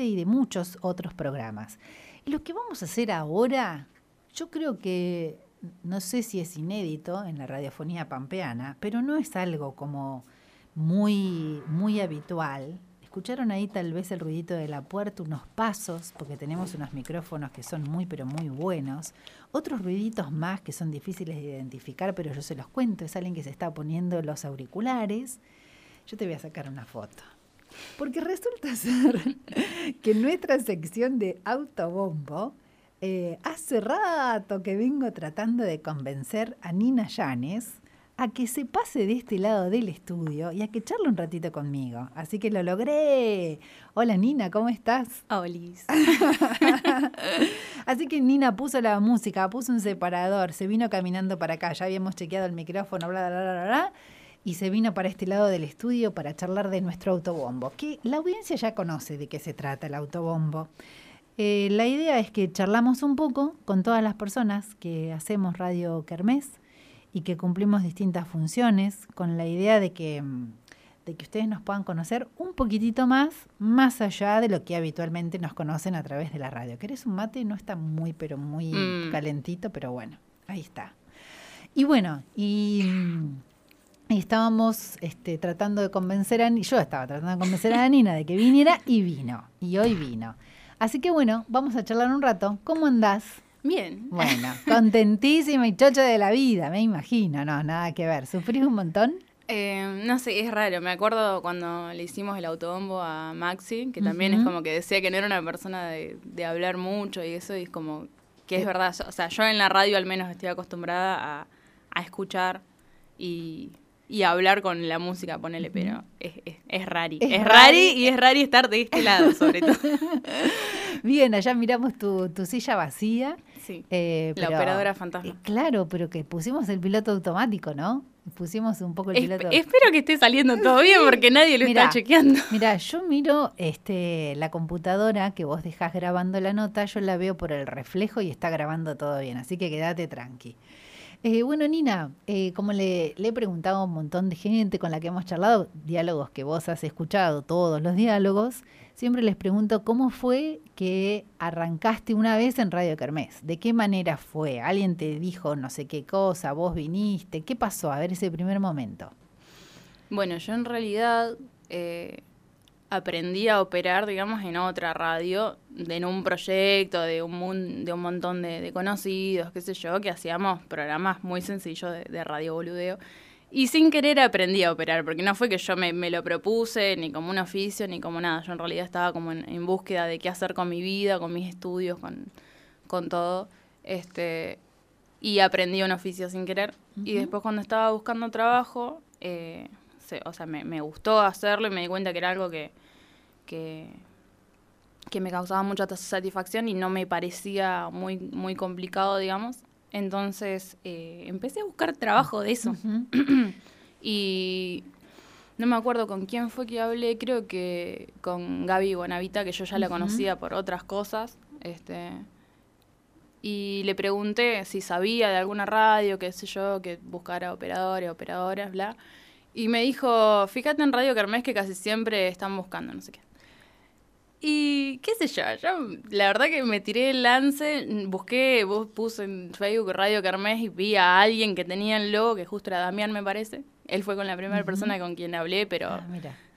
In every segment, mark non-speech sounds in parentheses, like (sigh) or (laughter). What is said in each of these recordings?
y de muchos otros programas. Y lo que vamos a hacer ahora, yo creo que, no sé si es inédito en la radiofonía pampeana, pero no es algo como muy, muy habitual. Escucharon ahí tal vez el ruidito de la puerta, unos pasos, porque tenemos unos micrófonos que son muy, pero muy buenos. Otros ruiditos más que son difíciles de identificar, pero yo se los cuento. Es alguien que se está poniendo los auriculares. Yo te voy a sacar una foto. Porque resulta (laughs) ser que nuestra sección de autobombo, eh, hace rato que vengo tratando de convencer a Nina Llanes a que se pase de este lado del estudio y a que charle un ratito conmigo. Así que lo logré. Hola Nina, ¿cómo estás? Olis. (laughs) Así que Nina puso la música, puso un separador, se vino caminando para acá, ya habíamos chequeado el micrófono, bla, bla, bla, bla, bla y se vino para este lado del estudio para charlar de nuestro autobombo, que la audiencia ya conoce de qué se trata el autobombo. Eh, la idea es que charlamos un poco con todas las personas que hacemos Radio Kermés y que cumplimos distintas funciones, con la idea de que, mm, de que ustedes nos puedan conocer un poquitito más, más allá de lo que habitualmente nos conocen a través de la radio. ¿Querés un mate? No está muy, pero muy Mm. calentito, pero bueno, ahí está. Y bueno, y mm, y estábamos este, tratando de convencer a Ni- yo estaba tratando de convencer a Nina (laughs) de que viniera y vino, y hoy vino. Así que bueno, vamos a charlar un rato. ¿Cómo andás? Bien. Bueno, (laughs) contentísima y chocha de la vida, me imagino. No, nada que ver. ¿Sufrís un montón? Eh, no sé, es raro. Me acuerdo cuando le hicimos el autobombo a Maxi, que también es como que decía que no era una persona de, de hablar mucho y eso, y es como que es Eh. verdad. O sea, yo en la radio al menos estoy acostumbrada a, a escuchar y, y hablar con la música, ponele, pero es, es, es rari. Es Es, rari. rari y es rari estar de este lado, sobre todo. (laughs) Bien, allá miramos tu, tu silla vacía. Sí. eh, La pero- operadora fantasma. eh, claro, pero que pusimos el piloto automático, ¿no? Pusimos un poco el piloto. espero que esté saliendo todo bien porque nadie lo Mirá. está chequeando. Mira, yo miro este, la computadora que vos dejás grabando la nota, yo la veo por el reflejo y está grabando todo bien, así que quédate tranqui. Eh, bueno, Nina, eh, como le, he preguntado a un montón de gente con la que hemos charlado, diálogos que vos has escuchado, todos los diálogos, siempre les pregunto cómo fue que arrancaste una vez en Radio Kermés. ¿De qué manera fue? ¿Alguien te dijo no sé qué cosa? ¿Vos viniste? ¿Qué pasó? A ver ese primer momento. Bueno, yo en realidad eh, aprendí a operar, digamos, en otra radio, en un proyecto de un, de un montón de, de conocidos, qué sé yo, que hacíamos programas muy sencillos de, de radio boludeo. Y sin querer aprendí a operar, porque no fue que yo me, me lo propuse, ni como un oficio, ni como nada. Yo en realidad estaba como en, en búsqueda de qué hacer con mi vida, con mis estudios, con, con todo. Este, y aprendí un oficio sin querer. Y después cuando estaba buscando trabajo, eh, se- o sea, me, me gustó hacerlo y me di cuenta que era algo que, que, que me causaba mucha satisfacción y no me parecía muy, muy complicado, digamos. Entonces eh, empecé a buscar trabajo de eso. (clears throat) Y no me acuerdo con quién fue que hablé, creo que con Gaby Bonavita, que yo ya la conocía por otras cosas. Este, y le pregunté si sabía de alguna radio, qué sé yo, que buscara operadores, operadoras, bla. Y me dijo, fíjate en Radio Kermés que casi siempre están buscando, no sé qué. Y qué sé yo, yo la verdad que me tiré el lance, busqué, vos puse en Facebook Radio Kermés y vi a alguien que tenía el logo, que justo era Damián me parece. Él fue con la primera persona con quien hablé, pero Ah,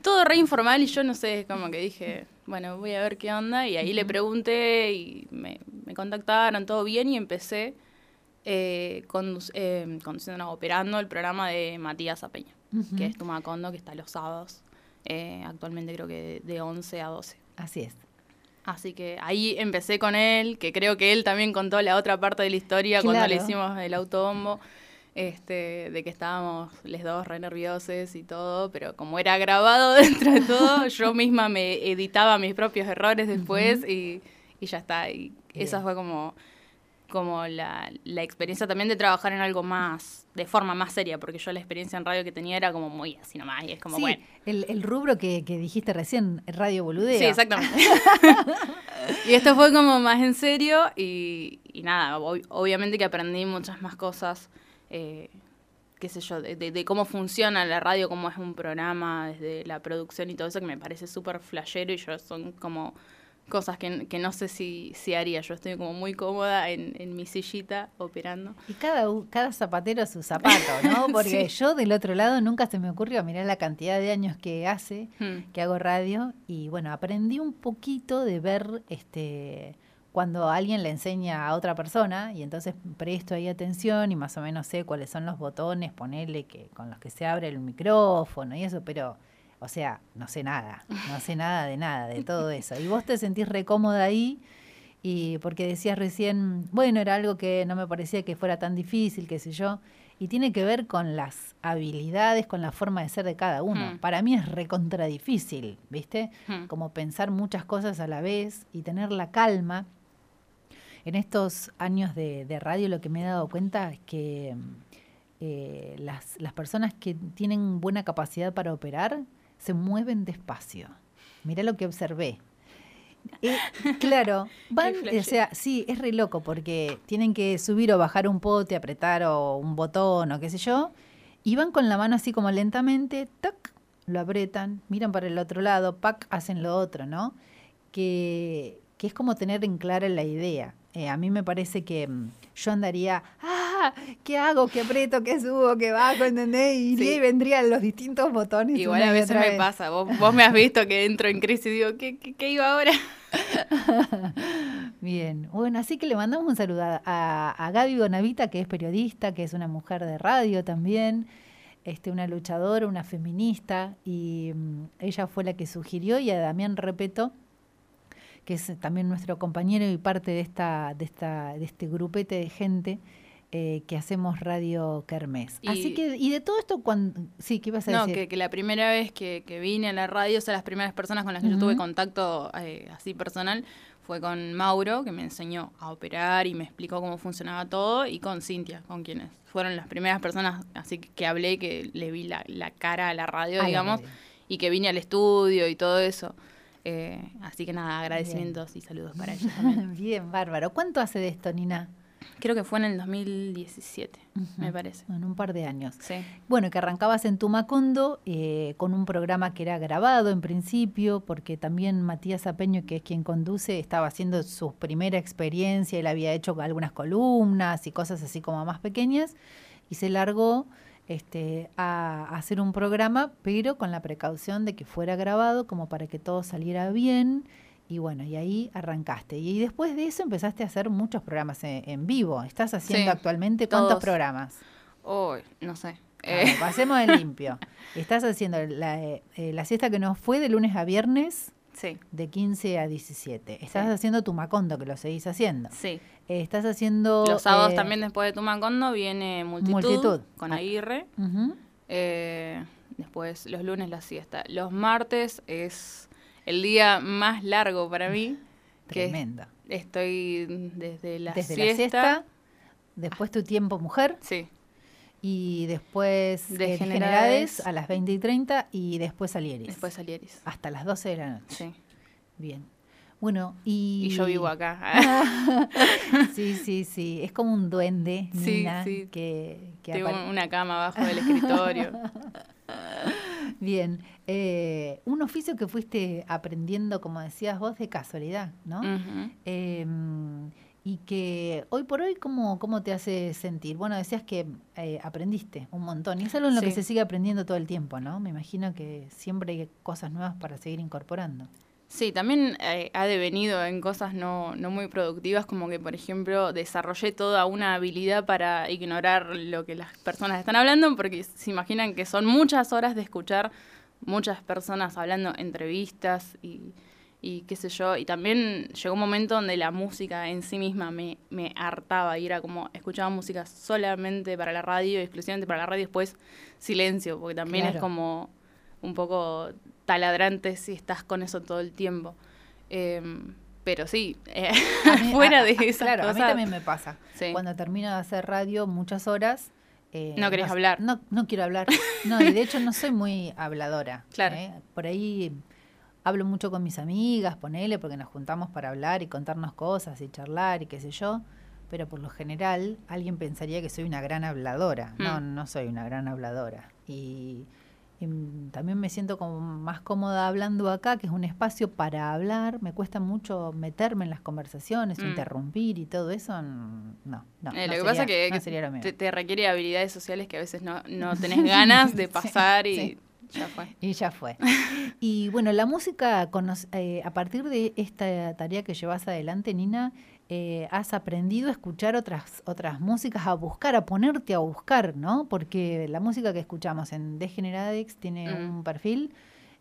todo re informal y yo no sé, como que dije, bueno, voy a ver qué onda. Y ahí le pregunté y me, me contactaron, todo bien, y empecé eh, condu- eh, conduciendo, no, operando el programa de Matías Apeña, que es Tumacondo, que está los sábados, eh, actualmente creo que de, de 11 a 12. Así es. Así que ahí empecé con él, que creo que él también contó la otra parte de la historia cuando le hicimos el autobombo, este, de que estábamos los dos re nerviosos y todo, pero como era grabado (laughs) dentro de todo, (laughs) yo misma me editaba mis propios errores después y, y ya está. Y esa fue como, como la, la experiencia también de trabajar en algo más, de forma más seria, porque yo la experiencia en radio que tenía era como muy así nomás, y es como, sí, bueno. el, el rubro que, que dijiste recién, Radio Boludeo. Sí, exactamente. (laughs) y esto fue como más en serio y, y nada, ob- obviamente que aprendí muchas más cosas, eh, qué sé yo, de, de- de cómo funciona la radio, cómo es un programa, desde la producción y todo eso, que me parece súper flashero y yo son como cosas que, que no sé si, si haría. Yo estoy como muy cómoda en, en mi sillita operando. Y cada, cada zapatero su zapato, ¿no? (laughs) Porque Sí. yo del otro lado nunca se me ocurrió mirar la cantidad de años que hace Hmm. que hago radio y bueno, aprendí un poquito de ver este cuando alguien le enseña a otra persona y entonces presto ahí atención y más o menos sé cuáles son los botones, ponerle que con los que se abre el micrófono y eso, pero o sea, no sé nada, no sé nada de nada, de todo eso. Y vos te sentís recómoda ahí y porque decías recién, bueno, era algo que no me parecía que fuera tan difícil, qué sé yo, y tiene que ver con las habilidades, con la forma de ser de cada uno. Hmm. Para mí es recontra difícil, ¿viste? Hmm. Como pensar muchas cosas a la vez y tener la calma. En estos años de, de radio lo que me he dado cuenta es que eh, las, las personas que tienen buena capacidad para operar se mueven despacio. Mirá lo que observé. (laughs) Eh, claro, van, o sea, sí, es re loco porque tienen que subir o bajar un pote, apretar o un botón o qué sé yo, y van con la mano así como lentamente, tac, lo apretan, miran para el otro lado, pac, hacen lo otro, ¿no? Que, que es como tener en clara la idea. Eh, a mí me parece que mm, yo andaría, ah, ¿qué hago? ¿Qué aprieto? ¿Qué subo? ¿Qué bajo? ¿Entendés? Y iría Sí. y vendrían los distintos botones. Igual a veces me pasa. Vos, vos me has visto que entro en crisis y digo, ¿qué, qué, qué iba ahora? (laughs) Bien, bueno, así que le mandamos un saludo a, a, a Gaby Bonavita, que es periodista, que es una mujer de radio también, este, una luchadora, una feminista, y mm, ella fue la que sugirió, y a Damián Repeto, que es también nuestro compañero y parte de esta, de esta, de este grupete de gente eh, que hacemos Radio Kermés. Y- Así que, y de todo esto, cuando, sí, ¿qué ibas a No, decir? que, que la primera vez que, que vine a la radio, o sea, las primeras personas con las que yo tuve contacto eh, así personal, fue con Mauro, que me enseñó a operar y me explicó cómo funcionaba todo, y con Cintia, con quienes fueron las primeras personas así que, que hablé, que le vi la, la cara a la radio, digamos, y que vine al estudio y todo eso. Eh, así que nada, agradecimientos y saludos para ellos. (laughs) Bien, bárbaro. ¿Cuánto hace de esto, Nina? Creo que fue en el 2017, me parece. En un par de años. Sí. Bueno, que arrancabas en Tumacondo eh, con un programa que era grabado en principio, porque también Matías Apeño, que es quien conduce, estaba haciendo su primera experiencia, él había hecho algunas columnas y cosas así como más pequeñas, y se largó este, a, a hacer un programa, pero con la precaución de que fuera grabado como para que todo saliera bien. Y bueno, y ahí arrancaste. Y después de eso empezaste a hacer muchos programas en, en vivo. ¿Estás haciendo Sí, actualmente cuántos todos. programas? Oh, no sé. Eh, ver, pasemos en limpio. (laughs) Estás haciendo la, eh, eh, la siesta que nos fue de lunes a viernes sí, de 15 a 17. Estás Sí. haciendo tu macondo, que lo seguís haciendo. sí. Eh, estás haciendo... Los sábados también después de Tumacondo viene Multitud, Multitud. con Ah. Aguirre. Eh, después los lunes la siesta. Los martes es el día más largo para mí. que Tremendo. Estoy desde la Desde siesta. la siesta, después tu tiempo mujer, Sí, y después De eh, Degenerades a las 20 y 30 y después Salieris. después Salieris. Hasta las 12 de la noche. Sí. Bien. Bueno, y... Y yo vivo acá. (laughs) sí, sí, sí. Es como un duende, Sí, Nina, sí. que, que Tengo una cama abajo del escritorio. (laughs) (laughs) Bien, eh, un oficio que fuiste aprendiendo, como decías vos, de casualidad, ¿no? Eh, y que hoy por hoy, ¿cómo, cómo te hace sentir? Bueno, decías que eh, aprendiste un montón, y es algo en lo que se sigue aprendiendo todo el tiempo, ¿no? Me imagino que siempre hay cosas nuevas para seguir incorporando. Sí, también eh, ha devenido en cosas no, no muy productivas, como que, por ejemplo, desarrollé toda una habilidad para ignorar lo que las personas están hablando, porque se imaginan que son muchas horas de escuchar muchas personas hablando entrevistas y, y qué sé yo. Y también llegó un momento donde la música en sí misma me, me hartaba y era como, escuchaba música solamente para la radio, exclusivamente para la radio, y después silencio, porque también es como un poco taladrante si estás con eso todo el tiempo. Em, pero sí, eh, mí- (laughs) fuera a- de esas Claro, a mí también me pasa. Sí. Cuando termino de hacer radio muchas horas... eh, No querés hablar. No, no quiero hablar. (laughs) No, y de hecho no soy muy habladora. Claro. ¿eh? Por ahí hablo mucho con mis amigas, ponele, porque nos juntamos para hablar y contarnos cosas y charlar y qué sé yo. Pero por lo general alguien pensaría que soy una gran habladora. No, Mm. no soy una gran habladora. Y, También me siento como más cómoda hablando acá, que es un espacio para hablar. Me cuesta mucho meterme en las conversaciones, Mm. interrumpir y todo eso. No, no. Eh, no lo que pasa que, no que sería lo mío. te, te requiere habilidades sociales que a veces no, no (laughs) tenés ganas de Sí, pasar y sí. ya fue. Y ya fue. Y bueno, la música, eh, a partir de esta tarea que llevas adelante, Nina, eh, has aprendido a escuchar otras, otras músicas, a buscar, a ponerte a buscar, ¿no? Porque la música que escuchamos en Degeneradex tiene Mm. un perfil,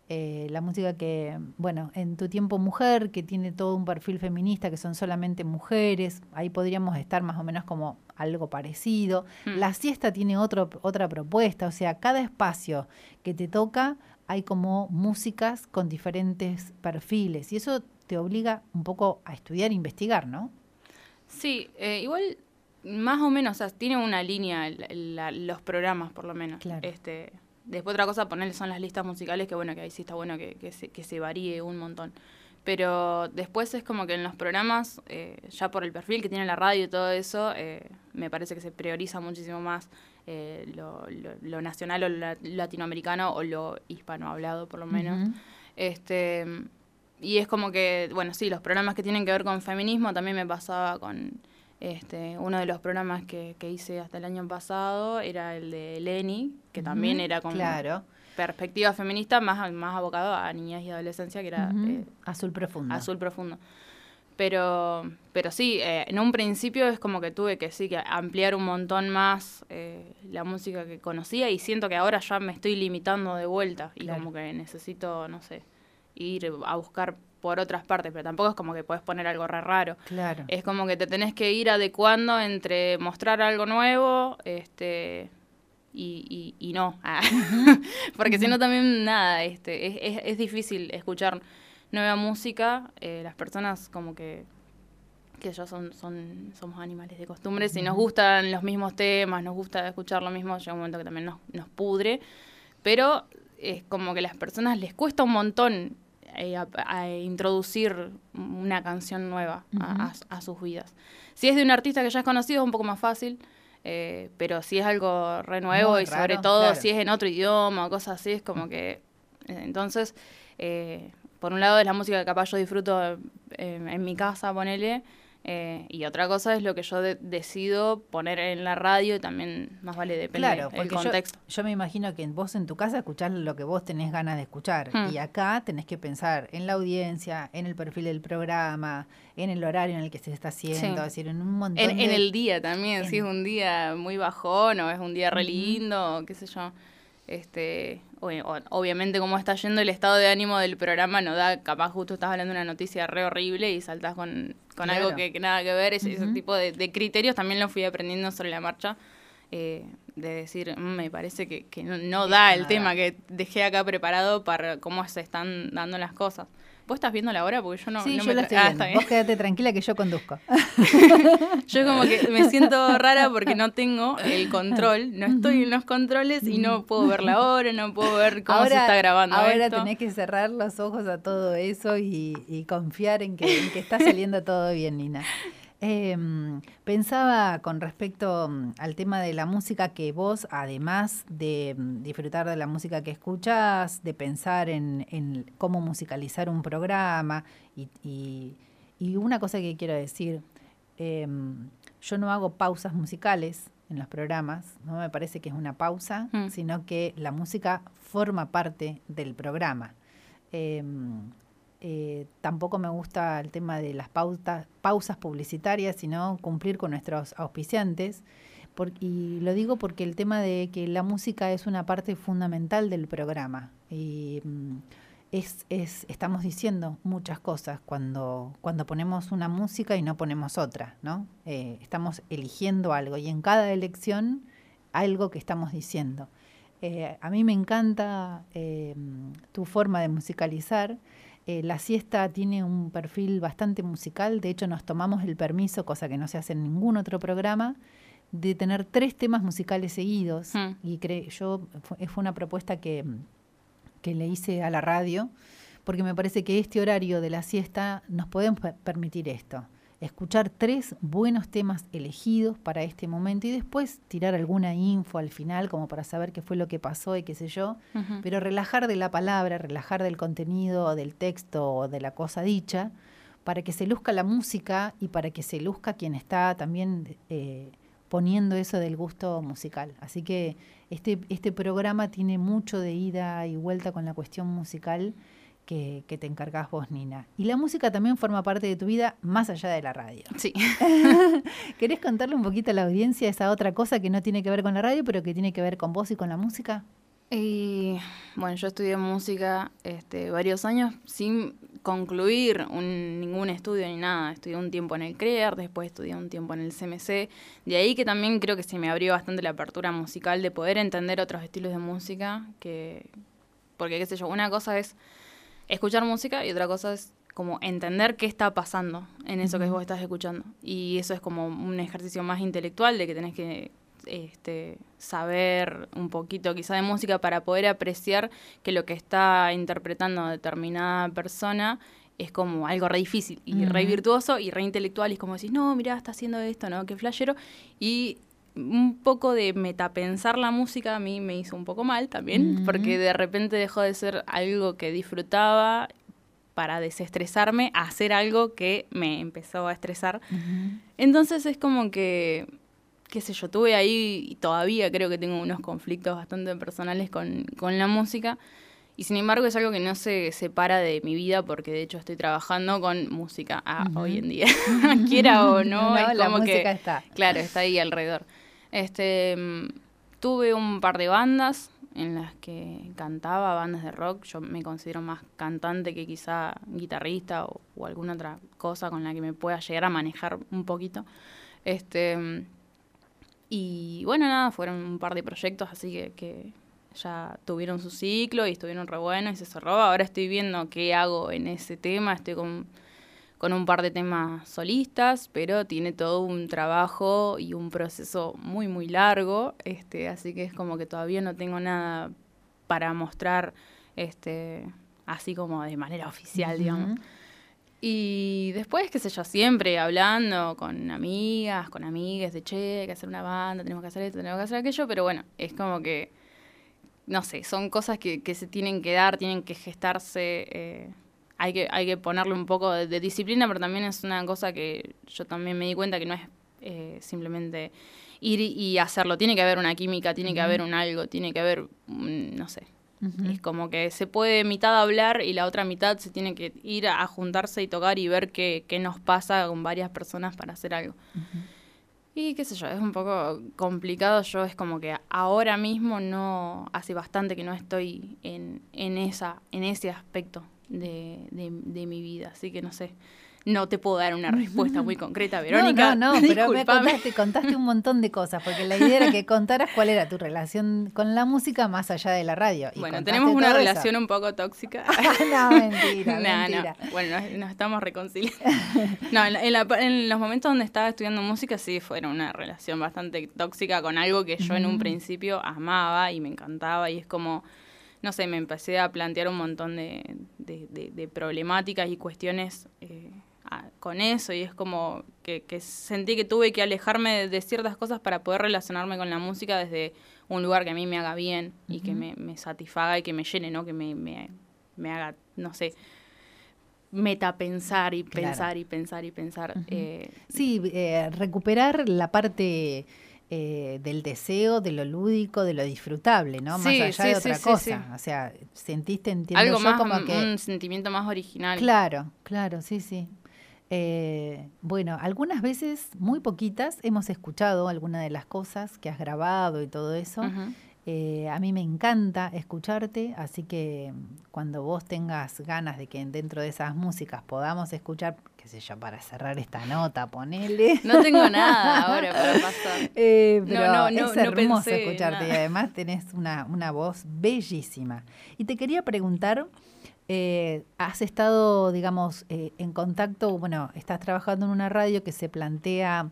eh, la música que, bueno, en tu tiempo mujer, que tiene todo un perfil feminista, que son solamente mujeres, ahí podríamos estar más o menos como algo parecido. Mm. La siesta tiene otro, otra propuesta, o sea, cada espacio que te toca hay como músicas con diferentes perfiles y eso te obliga un poco a estudiar e investigar, ¿no? Sí, eh, igual más o menos, o sea, tiene una línea la- los programas por lo menos. Claro. Este, después otra cosa, ponerle son las listas musicales, que bueno, que ahí sí está bueno que, que, se, que se varíe un montón. Pero después es como que en los programas, eh, ya por el perfil que tiene la radio y todo eso, eh, me parece que se prioriza muchísimo más eh, lo, lo- lo nacional o lo la- latinoamericano o lo hispanohablado por lo menos. Este, y es como que, bueno, sí, los programas que tienen que ver con feminismo también me pasaba con este, uno de los programas que, que hice hasta el año pasado, era el de Lenny, que también era con Claro. perspectiva feminista, más, más abocado a niñez y adolescencia, que era eh, Azul profundo. azul profundo. Pero, pero sí, eh, en un principio es como que tuve que sí que ampliar un montón más eh, la música que conocía y siento que ahora ya me estoy limitando de vuelta y Claro. como que necesito, no sé, ir a buscar por otras partes, pero tampoco es como que puedes poner algo re raro. Claro. Es como que te tenés que ir adecuando entre mostrar algo nuevo, este y, y, y no. Ah. (laughs) Porque si no también nada, este, es, es, es difícil escuchar nueva música. eh, las personas como que que ya son, son, somos animales de costumbres y nos gustan los mismos temas, nos gusta escuchar lo mismo, llega un momento que también nos, nos pudre, pero es como que a las personas les cuesta un montón eh, a, a introducir una canción nueva a, a- a sus vidas. Si es de un artista que ya es conocido es un poco más fácil, eh, pero si es algo re nuevo Muy y sobre todo claro. si es en otro idioma o cosas así, es como que... eh, entonces, eh, por un lado es la música que capaz yo disfruto eh, en mi casa, ponele, eh, y otra cosa es lo que yo de- decido poner en la radio y también más vale depende Claro, del porque yo, contexto. yo me imagino que vos en tu casa escuchás lo que vos tenés ganas de escuchar Hmm. y acá tenés que pensar en la audiencia, en el perfil del programa, en el horario en el que se está haciendo, Sí. es decir, en un montón En, el día también, si es un día muy bajón o es un día re lindo, o qué sé yo. Este, obviamente como está yendo el estado de ánimo del programa no da, capaz justo estás hablando de una noticia re horrible y saltás con, con algo que, que nada que ver, ese, tipo de, de criterios también lo fui aprendiendo sobre la marcha, eh, de decir, "Mm, me parece que, que no, no da el Nada. tema que dejé acá preparado para cómo se están dando las cosas. ¿Vos estás viendo la hora? Porque yo no, sí, no yo me tra- estoy Ah, viendo. está bien. Vos quédate tranquila que yo conduzco. (laughs) (laughs) Yo como que me siento rara porque no tengo el control, no estoy en los controles y no puedo ver la hora, no puedo ver cómo se está grabando ahora esto. tenés que cerrar los ojos a todo eso y, y confiar en que, en que está saliendo todo bien, Nina. Eh, pensaba con respecto mm, al tema de la música que vos, además de mm, disfrutar de la música que escuchás, de pensar en, en cómo musicalizar un programa, y, y- y una cosa que quiero decir, eh, yo no hago pausas musicales en los programas, no me parece que es una pausa, Mm. sino que la música forma parte del programa. Eh, eh, tampoco me gusta el tema de las pautas, pausas publicitarias, sino cumplir con nuestros auspiciantes. Y lo digo porque el tema de que la música es una parte fundamental del programa. Y mm, es, es, estamos diciendo muchas cosas cuando, cuando ponemos una música y no ponemos otra, ¿no? Eh, estamos eligiendo algo y en cada elección algo que estamos diciendo. Eh, a mí me encanta tu forma de musicalizar. Eh, la siesta tiene un perfil bastante musical, de hecho nos tomamos el permiso, cosa que no se hace en ningún otro programa, de tener tres temas musicales seguidos. Hmm. Y cre- yo fue, fue una propuesta que, que le hice a la radio, porque me parece que este horario de la siesta nos podemos per- permitir esto. Escuchar tres buenos temas elegidos para este momento y después tirar alguna info al final como para saber qué fue lo que pasó y qué sé yo, pero relajar de la palabra, relajar del contenido, del texto o de la cosa dicha, para que se luzca la música y para que se luzca quien está también eh, poniendo eso del gusto musical. Así que este, este programa tiene mucho de ida y vuelta con la cuestión musical que, te encargas vos, Nina. Y la música también forma parte de tu vida más allá de la radio. Sí. (laughs) ¿Querés contarle un poquito a la audiencia esa otra cosa que no tiene que ver con la radio, pero que tiene que ver con vos y con la música? Y bueno, yo estudié música este, varios años sin concluir ningún estudio ni nada. Estudié un tiempo en el CREAR, después estudié un tiempo en el CMC. De ahí que también creo que se me abrió bastante la apertura musical de poder entender otros estilos de música. que Porque, qué sé yo, una cosa es escuchar música y otra cosa es como entender qué está pasando en eso que vos estás escuchando. Y eso es como un ejercicio más intelectual de que tenés que este, saber un poquito quizá de música para poder apreciar que lo que está interpretando determinada persona es como algo re difícil y re virtuoso y re intelectual y es como decís, no, mira, está haciendo esto, ¿no? Qué flashero. Y un poco de metapensar la música a mí me hizo un poco mal también, porque de repente dejó de ser algo que disfrutaba para desestresarme a hacer algo que me empezó a estresar. Entonces es como que, qué sé yo, tuve ahí y todavía creo que tengo unos conflictos bastante personales con, la música. Y sin embargo es algo que no se separa de mi vida porque de hecho estoy trabajando con música hoy en día. (laughs) Quiera o no, (laughs) la música está. Claro, está ahí alrededor. Este, tuve un par de bandas en las que cantaba, bandas de rock. Yo me considero más cantante que quizá guitarrista o, alguna otra cosa con la que me pueda llegar a manejar un poquito. Este, y bueno, nada, fueron un par de proyectos así que, que ya tuvieron su ciclo y estuvieron re buenos y se cerró. Ahora estoy viendo qué hago en ese tema. Estoy con con un par de temas solistas, pero tiene todo un trabajo y un proceso muy, muy largo, este, así que es como que todavía no tengo nada para mostrar este, así como de manera oficial, digamos. Y después, qué sé yo, siempre hablando con amigas, con amigas de che, hay que hacer una banda, tenemos que hacer esto, tenemos que hacer aquello, pero bueno, es como que, no sé, son cosas que, que se tienen que dar, tienen que gestarse. Eh, hay que, hay que ponerle un poco de, disciplina, pero también es una cosa que yo también me di cuenta que no es eh, simplemente ir y hacerlo. Tiene que haber una química, tiene que haber un algo, tiene que haber, no sé. Es como que se puede mitad hablar y la otra mitad se tiene que ir a, juntarse y tocar y ver qué, qué, nos pasa con varias personas para hacer algo. Y qué sé yo, es un poco complicado. Yo es como que ahora mismo no, hace bastante que no estoy en, en, esa, en ese aspecto de, de, mi vida. Así que no sé, no te puedo dar una (laughs) respuesta muy concreta, Verónica. No, no, no pero me contaste, contaste un montón de cosas, porque la idea era que (laughs) contaras cuál era tu relación con la música más allá de la radio. bueno, tenemos una relación un poco tóxica. (laughs) no, mentira, mentira. Bueno, nos, estamos reconciliando. no, en, los momentos donde estaba estudiando música sí fue una relación bastante tóxica con algo que yo en un principio amaba y me encantaba y es como no sé, me empecé a plantear un montón de, de, problemáticas y cuestiones eh, con eso y es como que, sentí que tuve que alejarme de, ciertas cosas para poder relacionarme con la música desde un lugar que a mí me haga bien y que me, me, satisfaga y que me llene, ¿no? Que me, me, me haga, no sé, metapensar y pensar y pensar y pensar. Eh, sí, eh, recuperar la parte eh, del deseo, de lo lúdico, de lo disfrutable, ¿no? más allá de otra cosa. O sea, sentiste, entiendo Algo más, como que... Un sentimiento más original. Claro, claro, sí, sí. Eh, bueno, algunas veces, muy poquitas, hemos escuchado alguna de las cosas que has grabado y todo eso. Eh, a mí me encanta escucharte, así que cuando vos tengas ganas de que dentro de esas músicas podamos escuchar, qué sé yo, para cerrar esta nota, ponele. No tengo nada ahora para (laughs) pasar. Eh, pero no, no, es hermoso escucharte y además tenés una, una voz bellísima. Y te quería preguntar, eh, has estado, digamos, en contacto, bueno, estás trabajando en una radio que se plantea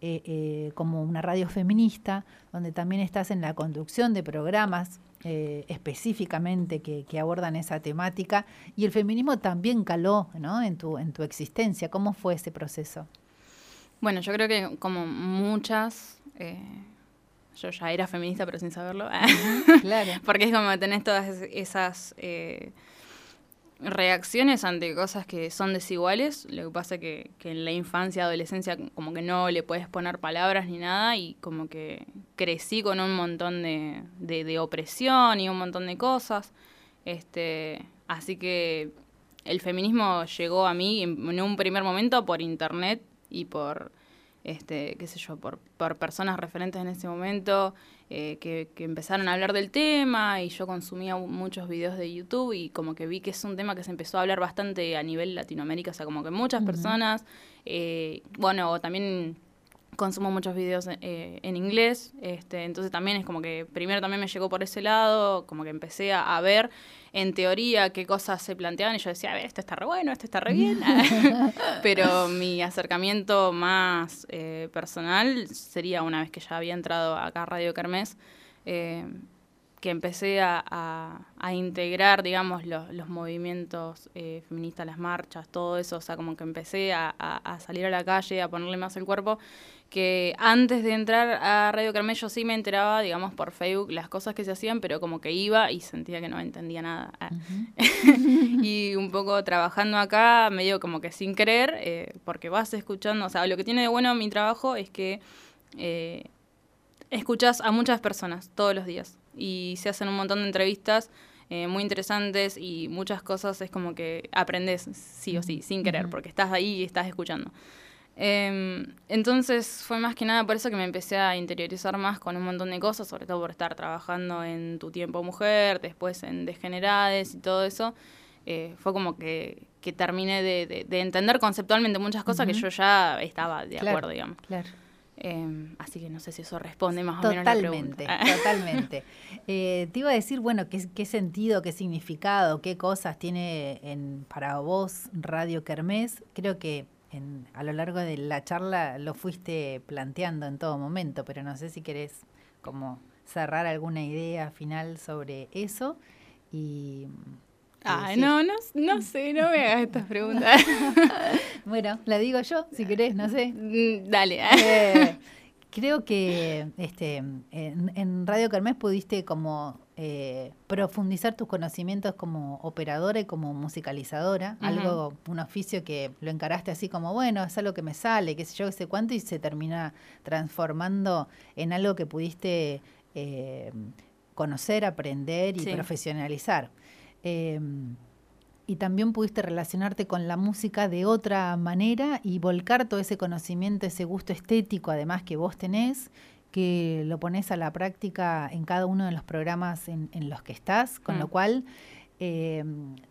eh, eh, como una radio feminista, donde también estás en la conducción de programas eh, específicamente que, abordan esa temática, y el feminismo también caló ¿no? en, tu, en tu existencia. ¿Cómo fue ese proceso? Bueno, yo creo que como muchas, eh, yo ya era feminista pero sin saberlo, claro. (laughs) porque es como tenés todas esas eh, reacciones ante cosas que son desiguales, lo que pasa que, que en la infancia, adolescencia, como que no le puedes poner palabras ni nada y como que crecí con un montón de, de, opresión y un montón de cosas. Este, así que el feminismo llegó a mí en, un primer momento por internet y por, este, qué sé yo, por, por personas referentes en ese momento eh, que, empezaron a hablar del tema y yo consumía muchos videos de YouTube y como que vi que es un tema que se empezó a hablar bastante a nivel Latinoamérica, o sea, como que muchas personas, eh, bueno, también consumo muchos videos eh, en inglés, este, entonces también es como que primero también me llegó por ese lado, como que empecé a, ver en teoría qué cosas se planteaban y yo decía, a ver, esto está re bueno, esto está re bien, (laughs) (laughs) pero mi acercamiento más eh, personal sería una vez que ya había entrado acá a Radio Kermés, eh, que empecé a, integrar, digamos, los, movimientos feministas, las marchas, todo eso, o sea, como que empecé a, a, salir a la calle, a ponerle más el cuerpo que antes de entrar a Radio Carmel yo sí me enteraba, digamos, por Facebook las cosas que se hacían, pero como que iba y sentía que no entendía nada. Ah. (laughs) (laughs) y un poco trabajando acá, medio como que sin querer, eh, porque vas escuchando, o sea, lo que tiene de bueno mi trabajo es que eh, escuchas a muchas personas todos los días y se hacen un montón de entrevistas. Eh, muy interesantes y muchas cosas es como que aprendes sí o sí, sin querer, porque estás ahí y estás escuchando. Em, entonces fue más que nada por eso que me empecé a interiorizar más con un montón de cosas, sobre todo por estar trabajando en Tu Tiempo Mujer, después en Degenerades y todo eso. Eh, fue como que, que terminé de, de, entender conceptualmente muchas cosas que yo ya estaba de acuerdo, digamos. Claro. Em, así que no sé si eso responde más o menos a la pregunta. (laughs) Totalmente, eh, te iba a decir, bueno, ¿qué, qué sentido, qué significado, qué cosas tiene en, para vos Radio Kermés. Creo que a lo largo de la charla lo fuiste planteando en todo momento, pero no sé si querés como cerrar alguna idea final sobre eso y... Ay, no, no, no sé, no me hagas estas preguntas. (laughs) bueno, la digo yo, si querés, no sé. Mm, dale. Eh, creo que este, en, Radio Carmes pudiste como eh, profundizar tus conocimientos como operadora y como musicalizadora, algo, un oficio que lo encaraste así como, bueno, es algo que me sale, qué sé yo, qué sé cuánto, y se termina transformando en algo que pudiste eh, conocer, aprender y profesionalizar. Eh, y también pudiste relacionarte con la música de otra manera y volcar todo ese conocimiento, ese gusto estético además que vos tenés, que lo pones a la práctica en cada uno de los programas en, los que estás, con lo mm. cual eh,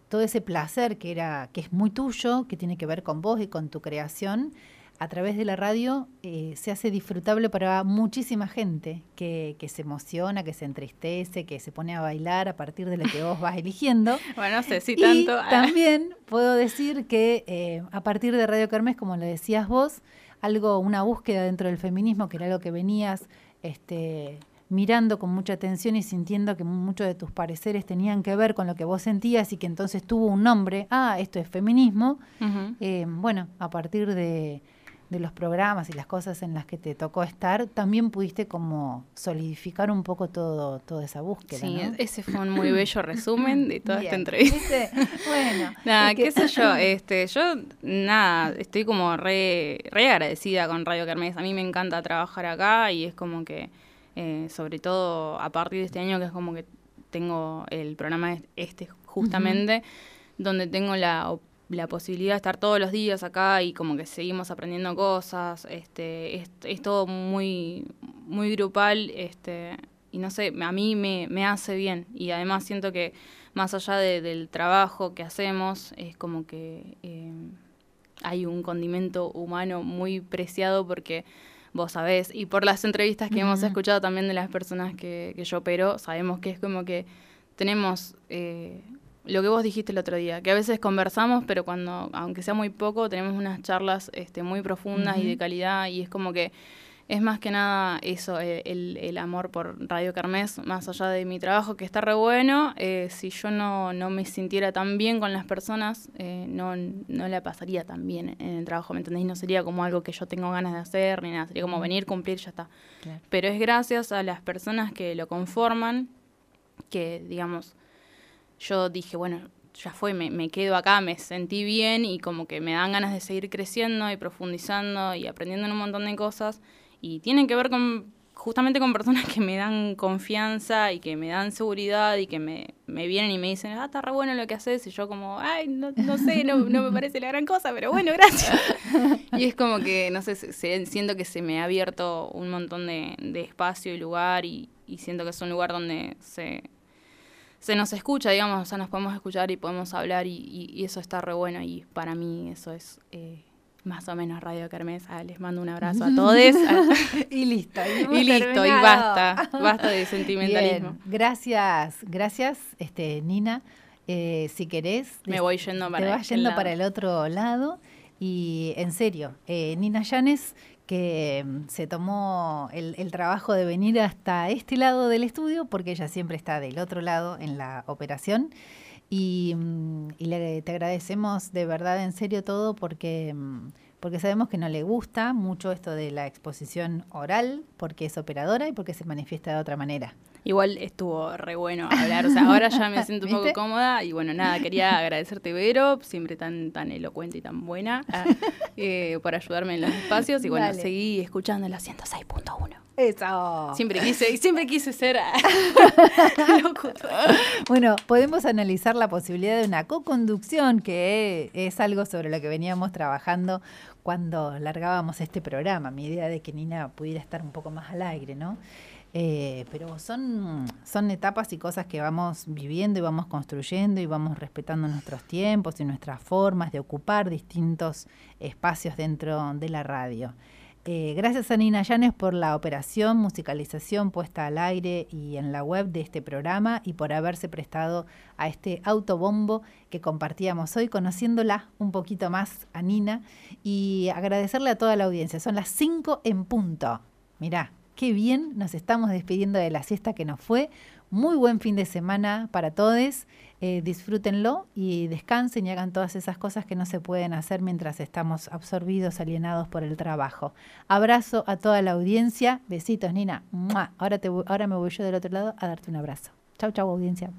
todo ese placer que era, que es muy tuyo, que tiene que ver con vos y con tu creación, a través de la radio eh, se hace disfrutable para muchísima gente que, que, se emociona, que se entristece, que se pone a bailar a partir de lo que vos vas eligiendo. (laughs) bueno, no sé si tanto. Ah. también puedo decir que eh, a partir de Radio Kermés, como lo decías vos, algo, una búsqueda dentro del feminismo, que era algo que venías este, mirando con mucha atención y sintiendo que muchos de tus pareceres tenían que ver con lo que vos sentías y que entonces tuvo un nombre, ah, esto es feminismo. Eh, bueno, a partir de de los programas y las cosas en las que te tocó estar, también pudiste como solidificar un poco todo, toda esa búsqueda. Sí, ese fue un muy bello resumen de toda esta entrevista. Bueno, (laughs) nada, qué sé yo, (laughs) este, yo nada, estoy como re, re agradecida con Radio Kermés. A mí me encanta trabajar acá y es como que, eh, sobre todo a partir de este año, que es como que tengo el programa este justamente, donde tengo la oportunidad la posibilidad de estar todos los días acá y como que seguimos aprendiendo cosas, este, es, todo muy, muy grupal, este, y no sé, a mí me, me hace bien. Y además siento que más allá del trabajo que hacemos, es como que eh, hay un condimento humano muy preciado porque vos sabés, y por las entrevistas que hemos escuchado también de las personas que, que yo opero, sabemos que es como que tenemos eh, lo que vos dijiste el otro día, que a veces conversamos, pero cuando, aunque sea muy poco, tenemos unas charlas este, muy profundas y de calidad, y es como que es más que nada eso, eh, el, amor por Radio Carmes, más allá de mi trabajo, que está re bueno. Eh, si yo no, no, me sintiera tan bien con las personas, eh, no, no la pasaría tan bien en el trabajo, ¿me entendéis? No sería como algo que yo tengo ganas de hacer, ni nada, sería como venir, cumplir, ya está. Pero es gracias a las personas que lo conforman, que, digamos, yo dije, bueno, ya fue, me, me, quedo acá, me sentí bien y como que me dan ganas de seguir creciendo y profundizando y aprendiendo un montón de cosas y tienen que ver con justamente con personas que me dan confianza y que me dan seguridad y que me, me vienen y me dicen, ah, está re bueno lo que haces, y yo como, ay, no, no sé, no, no, me parece la gran cosa, pero bueno, gracias. (laughs) y es como que, no sé, se, siento que se me ha abierto un montón de, de espacio y lugar y, y, siento que es un lugar donde se, se nos escucha, digamos, o sea, nos podemos escuchar y podemos hablar y, y, eso está re bueno y para mí eso es... Eh, más o menos Radio Kermés. Ah, les mando un abrazo a (laughs) todos. y listo. Y, listo, y basta. Basta de sentimentalismo. Gracias, gracias, este, Nina. Eh, si querés, me voy yendo para, te vas yendo para el otro lado. Y en serio, eh, Nina Llanes, que mm, se tomó el, trabajo de venir hasta este lado del estudio, porque ella siempre está del otro lado en la operación. Y, mm, le, te agradecemos de verdad, en serio, todo porque, mm, porque sabemos que no le gusta mucho esto de la exposición oral, porque es operadora y porque se manifiesta de otra manera. Igual estuvo re bueno hablar, o sea, ahora ya me (laughs) siento un poco cómoda y bueno, nada, quería (laughs) agradecerte, Vero, siempre tan, tan elocuente y tan buena, ah, (laughs) eh, por ayudarme en los espacios y bueno, seguí escuchando la 106.1. Eso. Siempre quise, siempre quise ser Bueno, podemos analizar la posibilidad de una co-conducción, que es algo sobre lo que veníamos trabajando cuando largábamos este programa. Mi idea de que Nina pudiera estar un poco más al aire, ¿no? Eh, pero son, son etapas y cosas que vamos viviendo y vamos construyendo y vamos respetando nuestros tiempos y nuestras formas de ocupar distintos espacios dentro de la radio. Eh, gracias a Nina Llanes por la operación, musicalización puesta al aire y en la web de este programa y por haberse prestado a este autobombo que compartíamos hoy, conociéndola un poquito más a Nina y agradecerle a toda la audiencia. Son las 5 en punto. Mirá, qué bien nos estamos despidiendo de la siesta que nos fue. Muy buen fin de semana para todos. Eh, disfrútenlo y descansen y hagan todas esas cosas que no se pueden hacer mientras estamos absorbidos, alienados por el trabajo. Abrazo a toda la audiencia. Besitos, Nina. Ahora, te, ahora me voy yo del otro lado a darte un abrazo. Chau, chau, audiencia.